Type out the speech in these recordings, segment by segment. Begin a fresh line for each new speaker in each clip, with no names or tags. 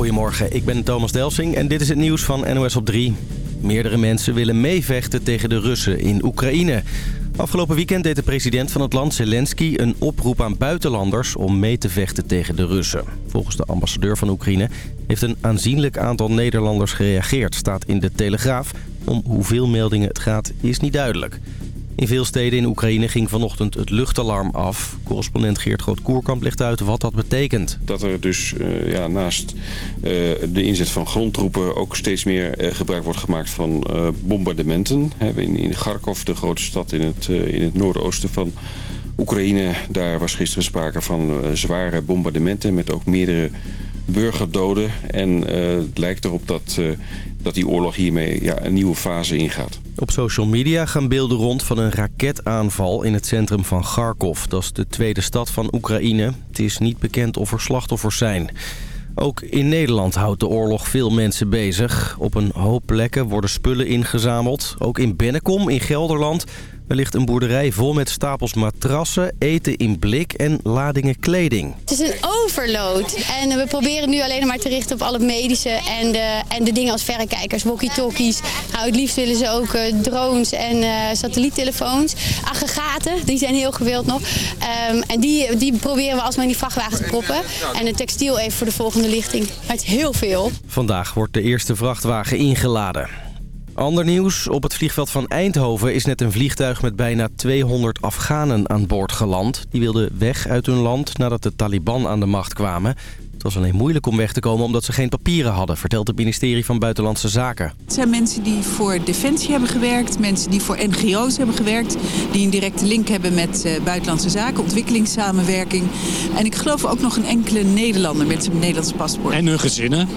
Goedemorgen, ik ben Thomas Delsing en dit is het nieuws van NOS op 3. Meerdere mensen willen meevechten tegen de Russen in Oekraïne. Afgelopen weekend deed de president van het land, Zelensky, een oproep aan buitenlanders om mee te vechten tegen de Russen. Volgens de ambassadeur van Oekraïne heeft een aanzienlijk aantal Nederlanders gereageerd, staat in de Telegraaf. Om hoeveel meldingen het gaat is niet duidelijk. In veel steden in Oekraïne ging vanochtend het luchtalarm af. Correspondent Geert Groot-Koerkamp legt uit wat dat betekent.
Dat er dus uh, ja, naast uh, de inzet van grondtroepen ook steeds meer uh, gebruik wordt gemaakt van bombardementen. In, in Kharkov, de grote stad in het, in het noordoosten van Oekraïne, daar was gisteren sprake van zware bombardementen met ook meerdere burgerdoden. En het lijkt erop dat dat die oorlog hiermee ja, een nieuwe fase ingaat.
Op social media gaan beelden rond van een raketaanval in het centrum van Kharkov. Dat is de tweede stad van Oekraïne. Het is niet bekend of er slachtoffers zijn. Ook in Nederland houdt de oorlog veel mensen bezig. Op een hoop plekken worden spullen ingezameld. Ook in Bennekom in Gelderland er ligt een boerderij vol met stapels matrassen, eten in blik en ladingen kleding.
Het is een overload. En we proberen nu alleen maar te richten op alle medische en de, en de dingen als verrekijkers, walkie-talkies. Nou, het liefst willen ze ook uh, drones en uh, satelliettelefoons. Aggregaten, die zijn heel gewild nog. Um, en die, die proberen we alsmaar in die vrachtwagen te proppen. En het textiel even voor de volgende lichting. Maar het is heel veel.
Vandaag wordt de eerste vrachtwagen ingeladen. Ander nieuws. Op het vliegveld van Eindhoven is net een vliegtuig met bijna 200 Afghanen aan boord geland. Die wilden weg uit hun land nadat de Taliban aan de macht kwamen. Het was alleen moeilijk om weg te komen omdat ze geen papieren hadden, vertelt het ministerie van Buitenlandse Zaken.
Het zijn mensen die voor Defensie hebben gewerkt, mensen die voor NGO's hebben gewerkt, die een directe link hebben met uh, Buitenlandse Zaken, ontwikkelingssamenwerking. En ik geloof ook nog een enkele Nederlander met zijn Nederlandse paspoort.
En hun gezinnen?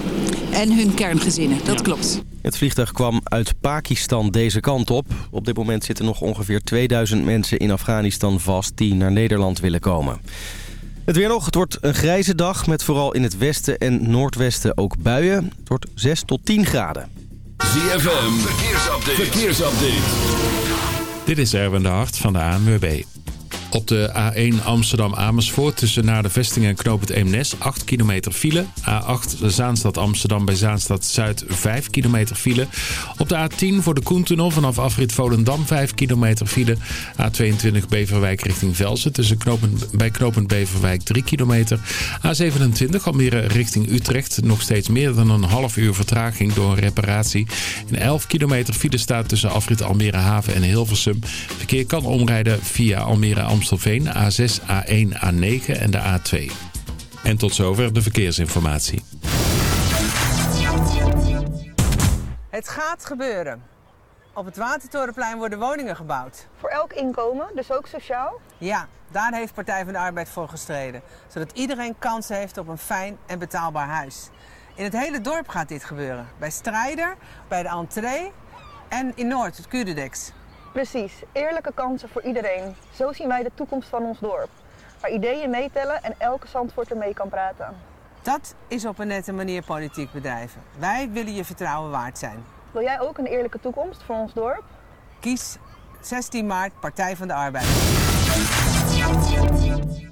En hun kerngezinnen, dat ja. klopt.
Het vliegtuig kwam uit Pakistan deze kant op. Op dit moment zitten nog ongeveer 2000 mensen in Afghanistan vast die naar Nederland willen komen. Het weer nog. Het wordt een grijze dag met vooral in het westen en noordwesten ook buien. Het wordt 6 tot 10 graden.
ZFM, verkeersupdate. verkeersupdate.
Dit is Erwin de Hart van de ANWB. Op de A1 Amsterdam-Amersfoort tussen naar de vesting en knoop het Eemnes 8 kilometer file. A8 Zaanstad-Amsterdam bij Zaanstad-Zuid 5 kilometer file. Op de A10 voor de Koentunnel vanaf afrit Volendam 5 kilometer file. A22 Beverwijk richting Velsen tussen bij knooppunt Beverwijk 3 kilometer. A27 Almere richting Utrecht nog steeds meer dan een half uur vertraging door een reparatie. In 11 kilometer file staat tussen afrit Almere Haven en Hilversum. Verkeer kan omrijden via Almere Amsterdam Amstelveen, A6, A1, A9 en de A2. En tot zover de verkeersinformatie.
Het gaat gebeuren. Op het Watertorenplein worden woningen gebouwd.
Voor elk inkomen, dus ook sociaal?
Ja, daar heeft Partij van de Arbeid voor gestreden. Zodat iedereen kansen heeft op een fijn en betaalbaar huis. In het hele dorp gaat dit gebeuren. Bij Strijder, bij de entree en in Noord, het Cudedex.
Precies, eerlijke kansen voor iedereen. Zo zien wij de toekomst van ons dorp. Waar ideeën meetellen en elke Zandvoorter mee kan praten.
Dat is op een nette manier politiek bedrijven. Wij willen je vertrouwen waard zijn.
Wil jij ook een eerlijke toekomst voor ons dorp?
Kies 16 maart Partij van de Arbeid.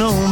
no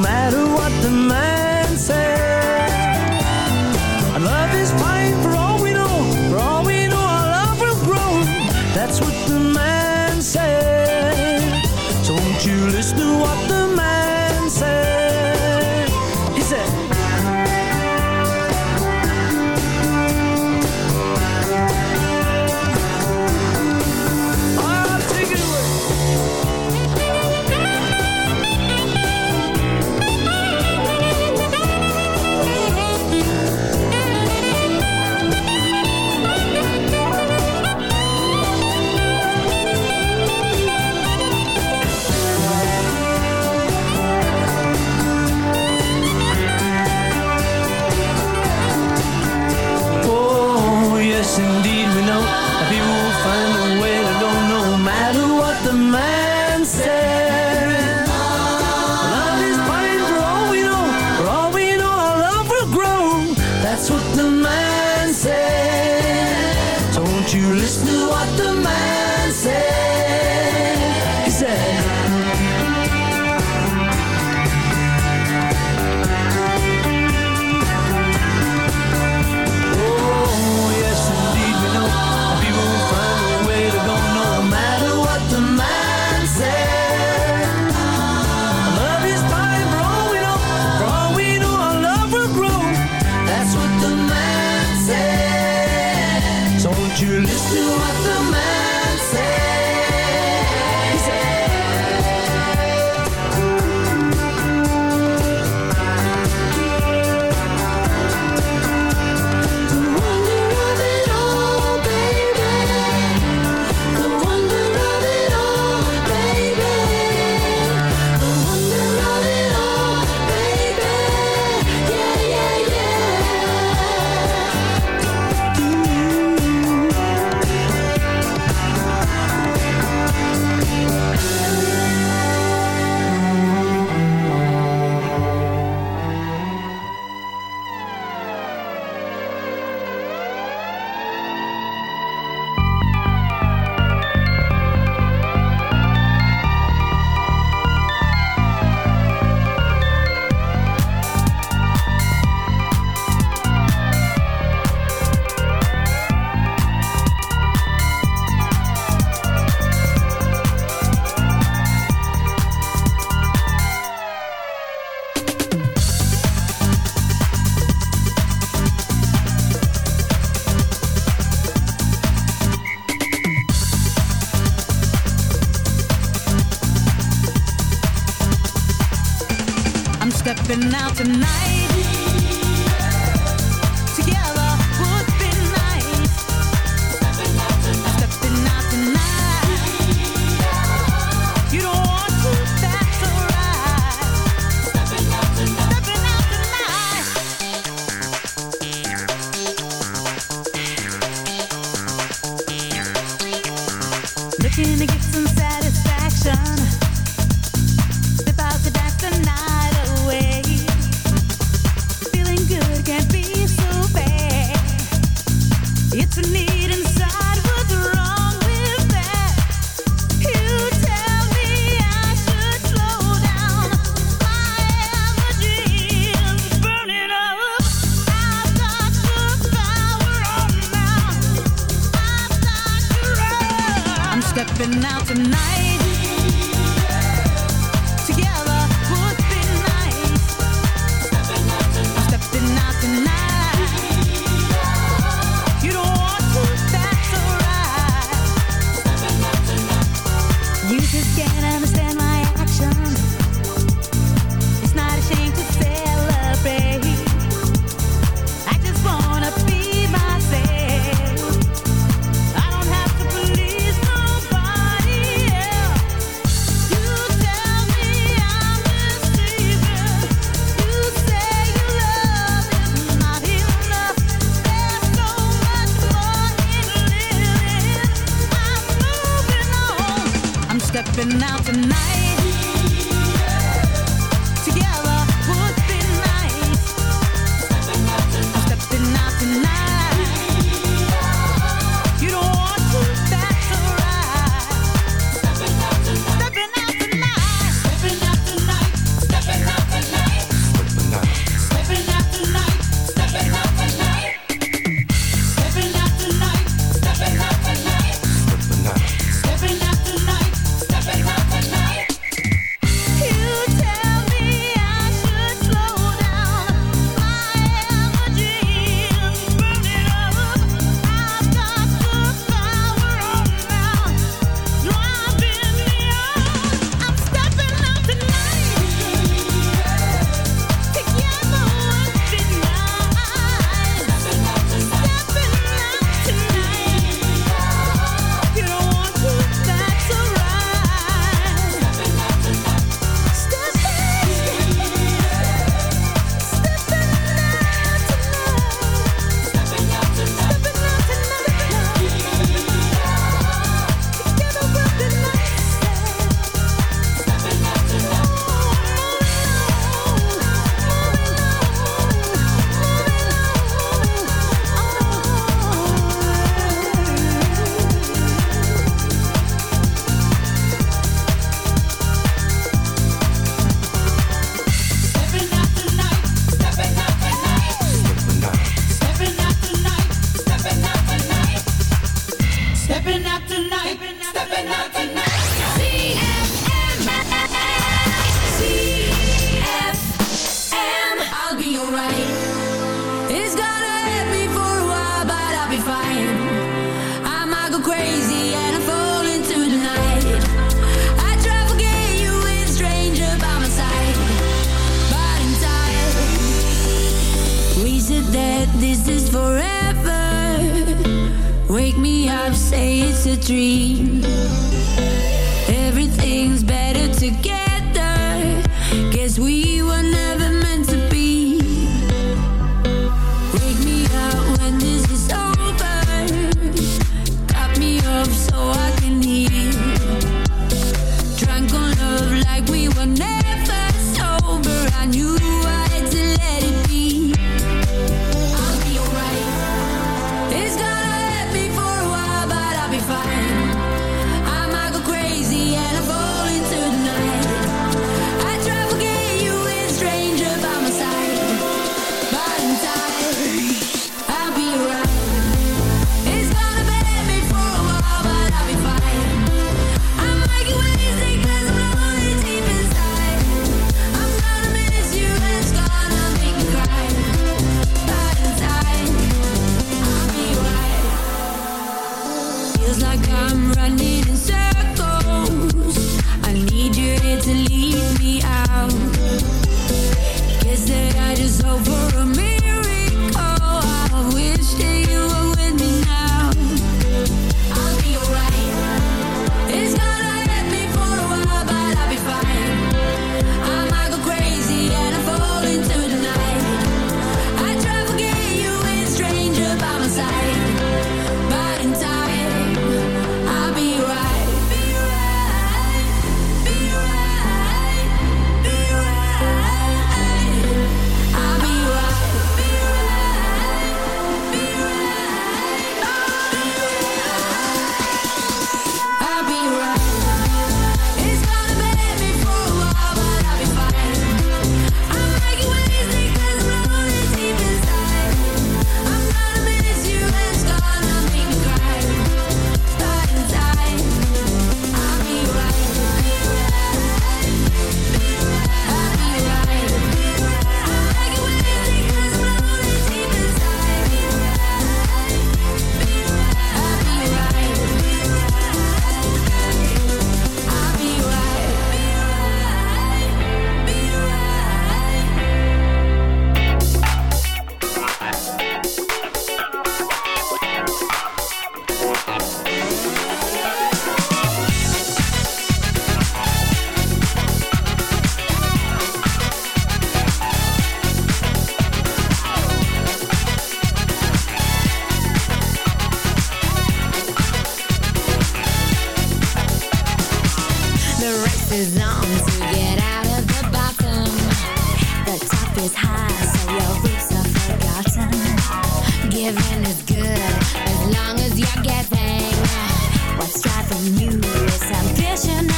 passionate.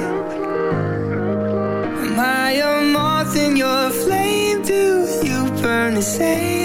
say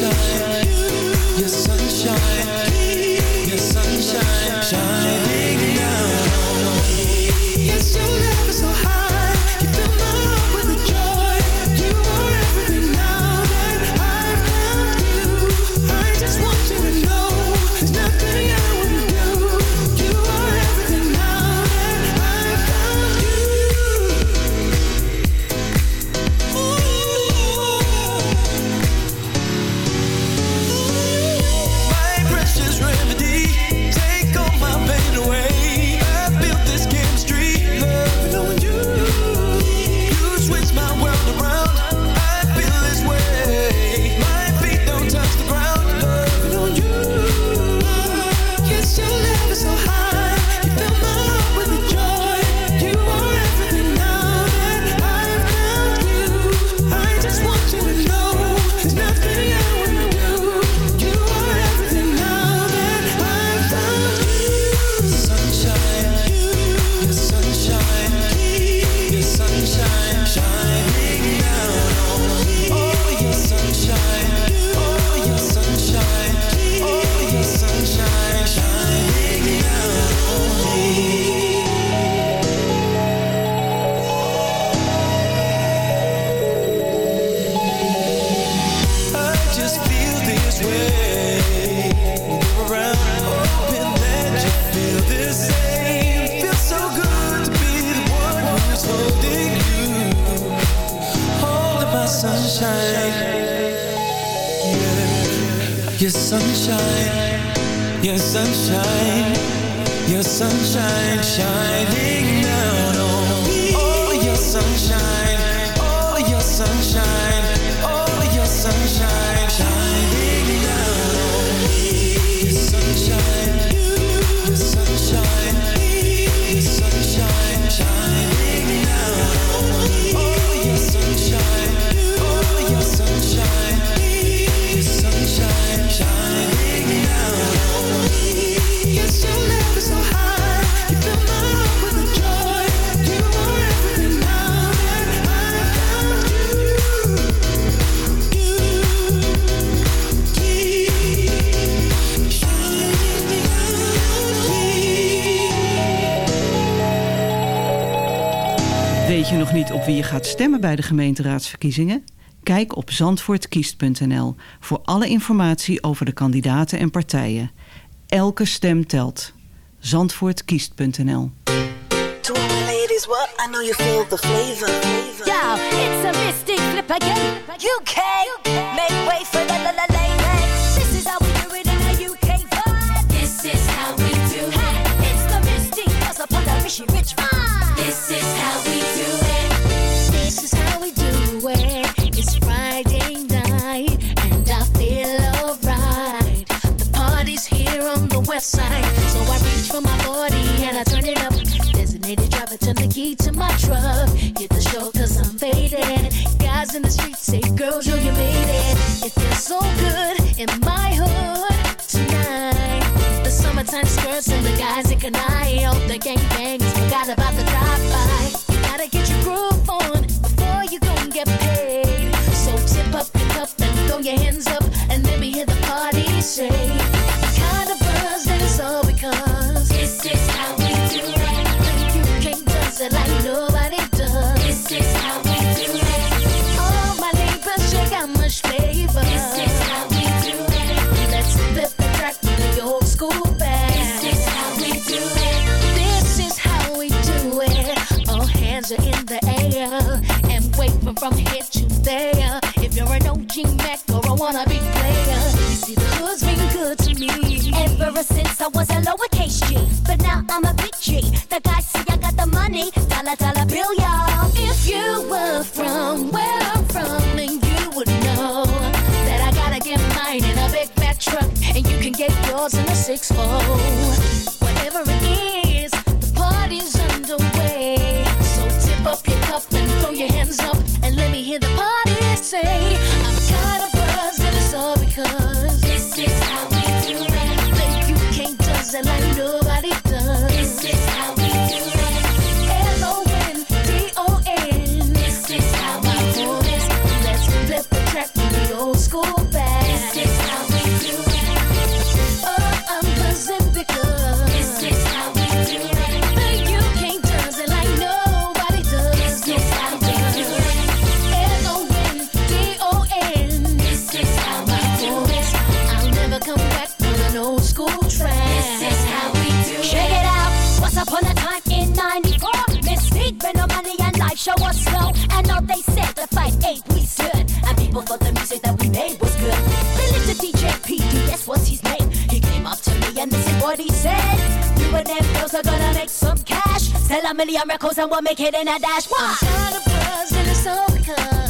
sunshine, your sunshine, your sunshine, your sunshine, your sunshine shining down on me. Oh, your sunshine,
niet op wie je gaat stemmen bij de gemeenteraadsverkiezingen? Kijk op zandvoortkiest.nl voor alle informatie over de kandidaten en partijen. Elke stem telt. Zandvoortkiest.nl.
This is how we do forgot about the drive-by. You gotta get your groove on your hands up and let me hear the party say. Kind of buzz that it's all because this is how we do it. You can't does it like nobody does. This is how we do it. All my neighbors check out much flavor. This is how we do it. Let's flip the track with the old school band. This is how we do it. This is how we do it. All hands are in the air and from from here
was a lowercase G, but now I'm a big G. The guys say I got the money, dollar dollar bill, y'all.
If you were from where I'm from, then you would know that I gotta get mine in a big fat truck, and you can get yours in a six fold. Whatever it is, the party's underway. So tip up your cup and throw your hands up, and let me hear the party say
music that we made was good. Looked at DJ PD, that's what's his name. He came up to me and this is what he said. You and them girls are gonna make some cash. Sell a million records and we'll make it in a dash. Why?
Kind of buzz and it's all because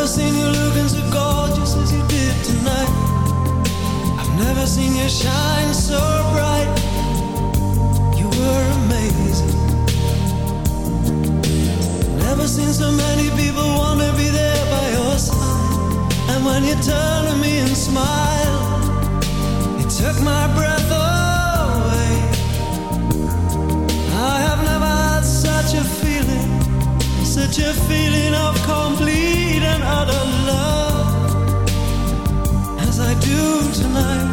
never seen you looking so gorgeous as you did tonight. I've never seen you shine so bright. You were amazing. Never seen so many people wanna be there by your side. And when you turn to me and smile, it took my breath away. I have never had such a feeling, such a feeling of complete out of love as I do tonight.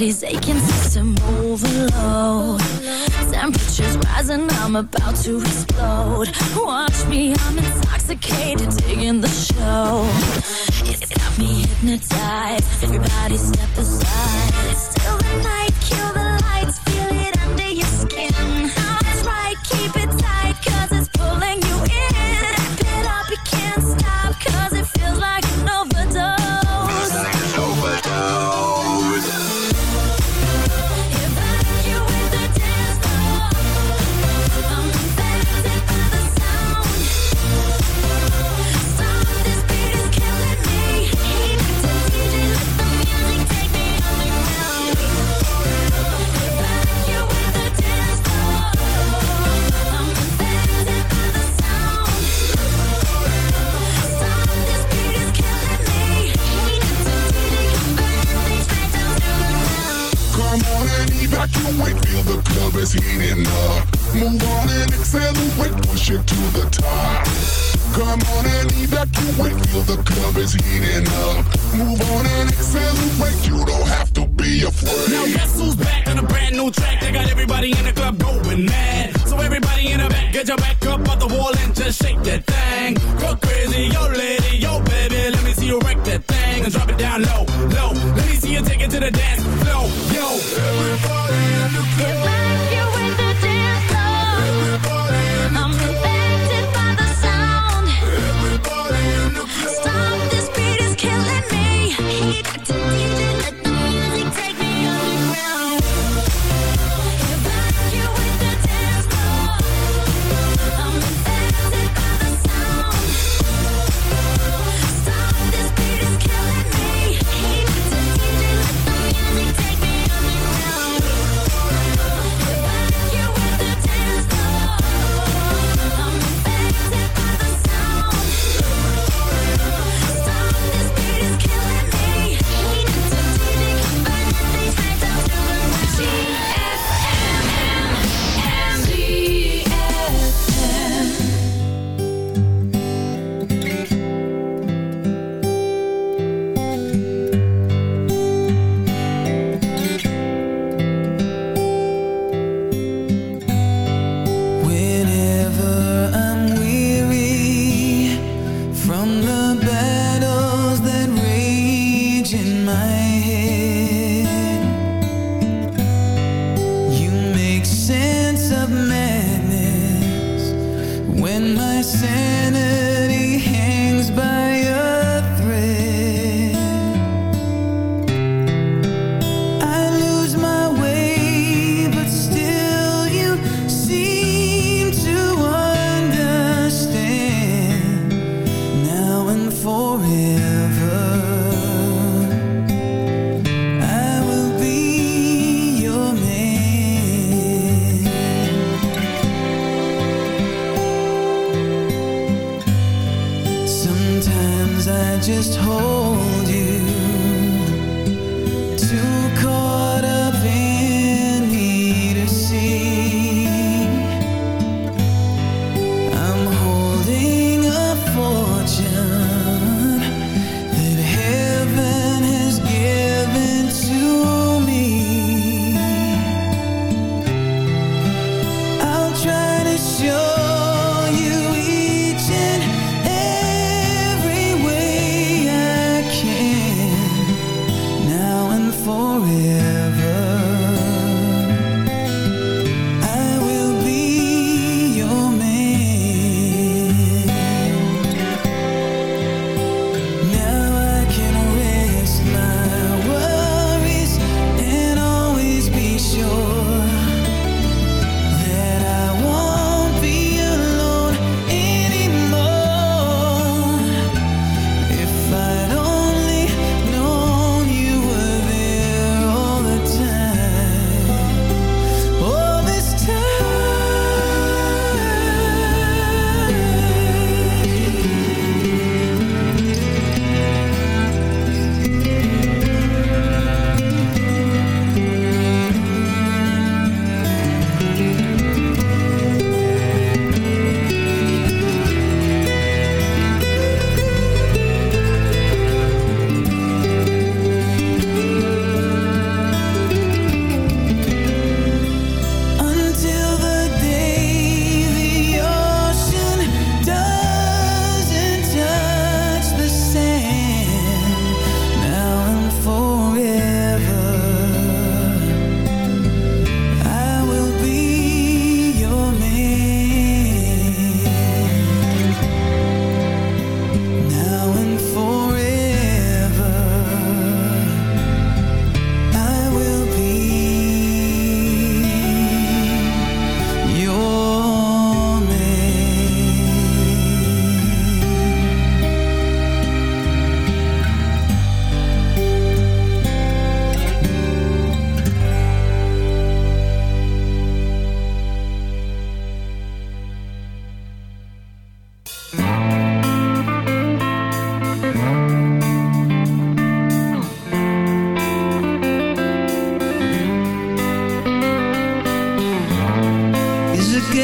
body's aching.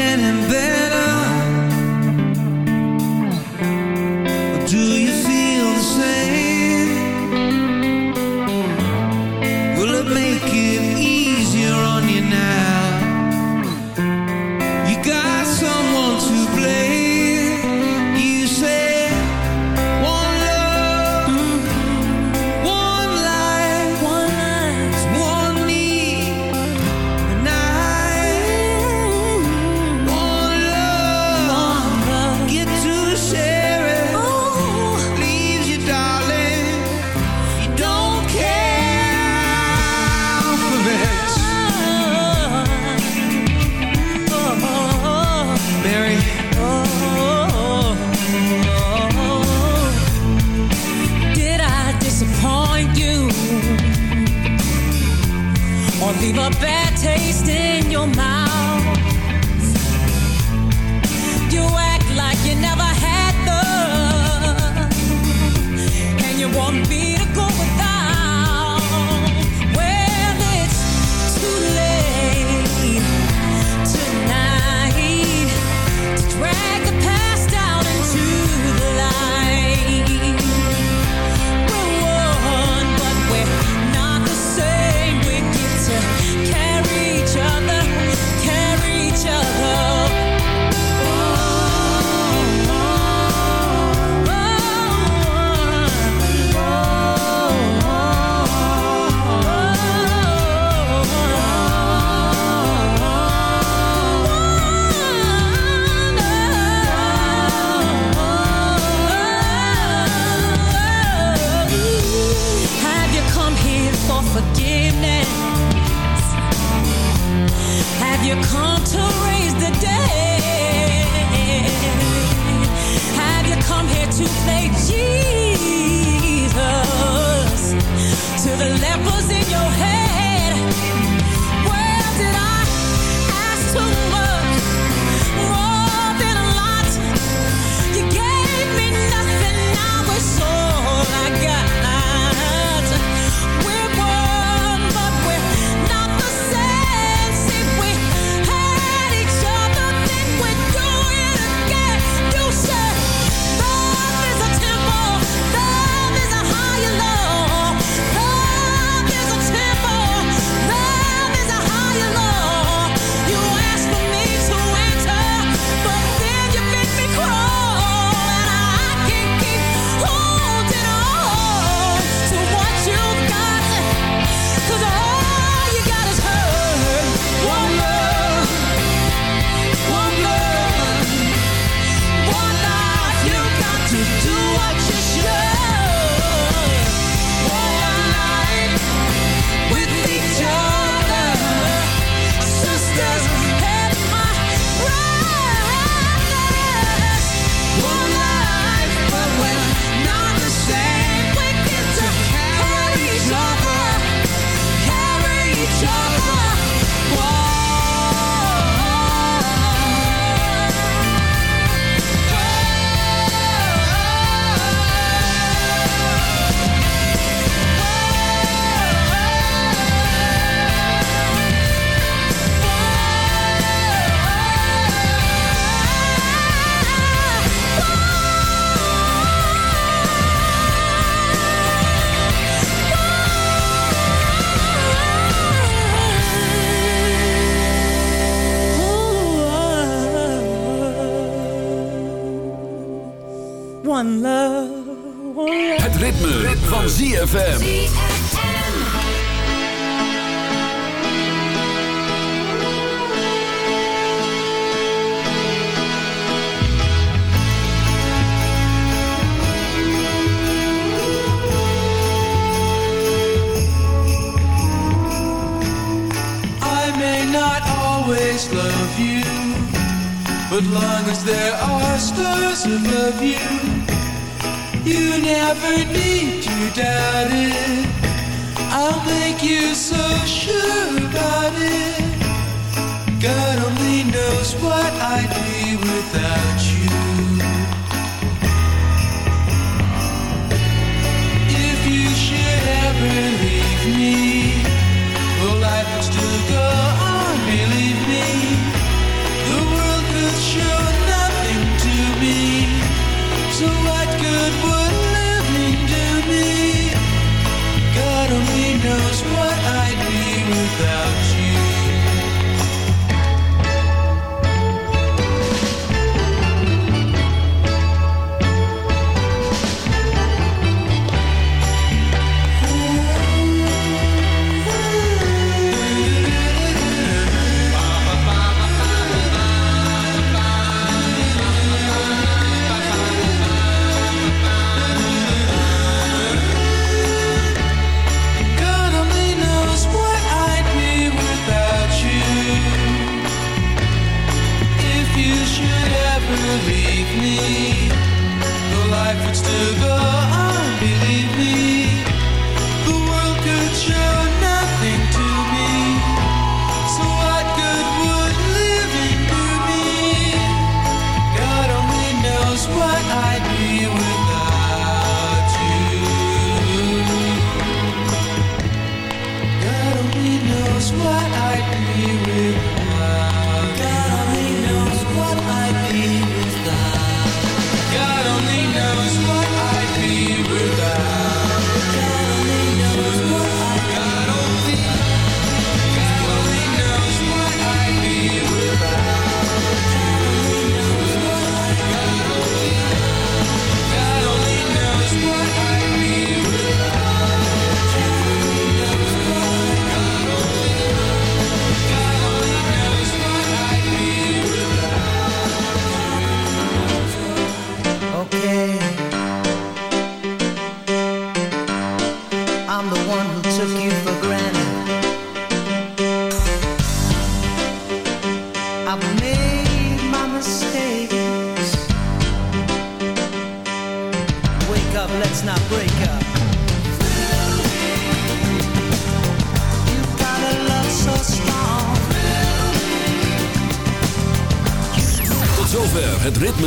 And
then. I
forgiveness? Have you come to raise the dead? Have you come here to play Jesus to the lepers in your head?
ZFM.